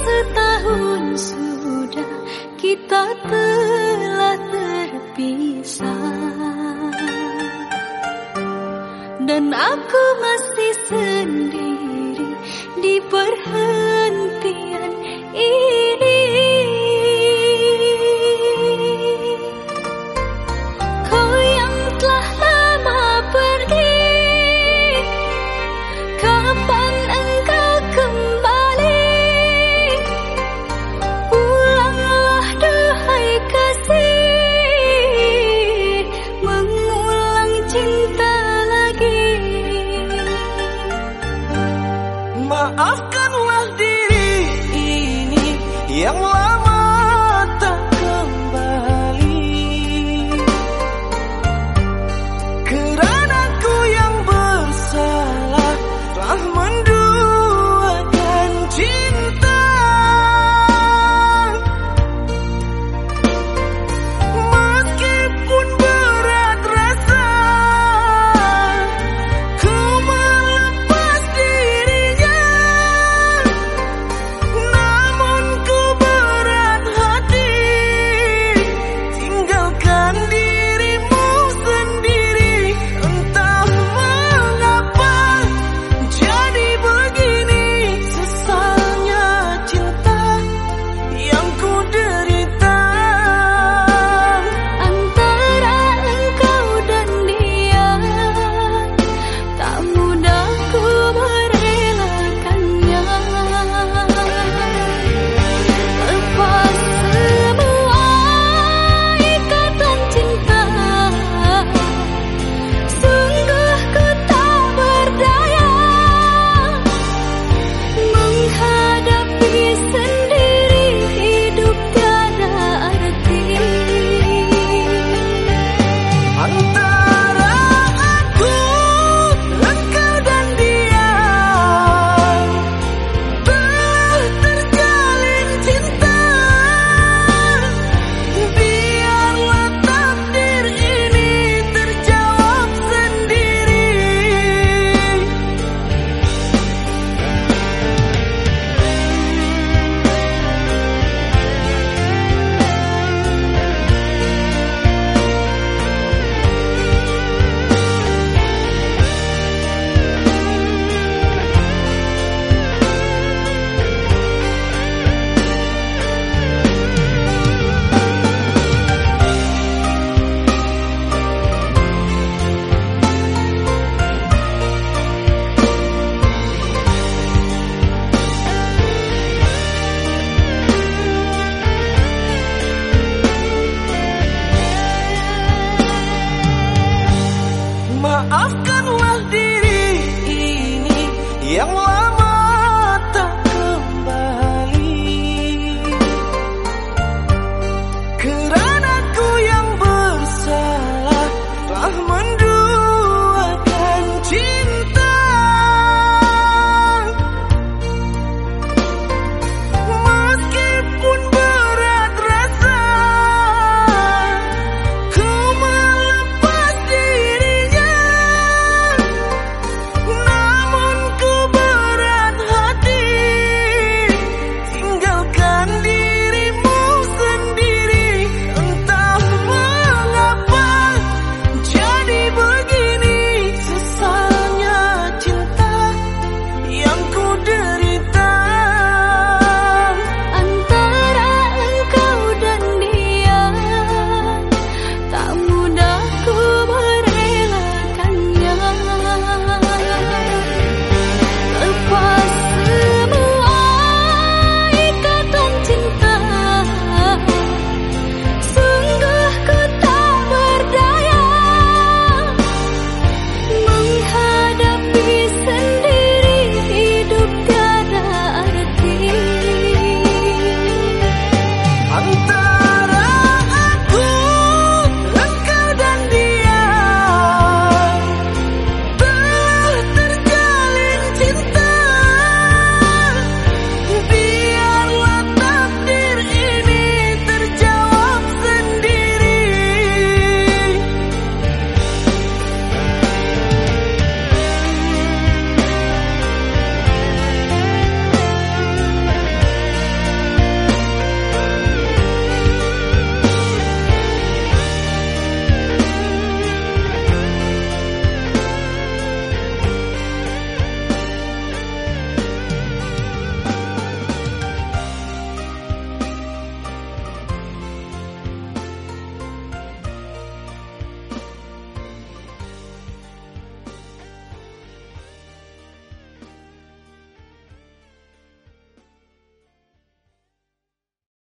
Setahun sudah kita telah terpisah. Dan aku masih sendiri di perhentian 凉了。Maafkanlah diri ini yang lain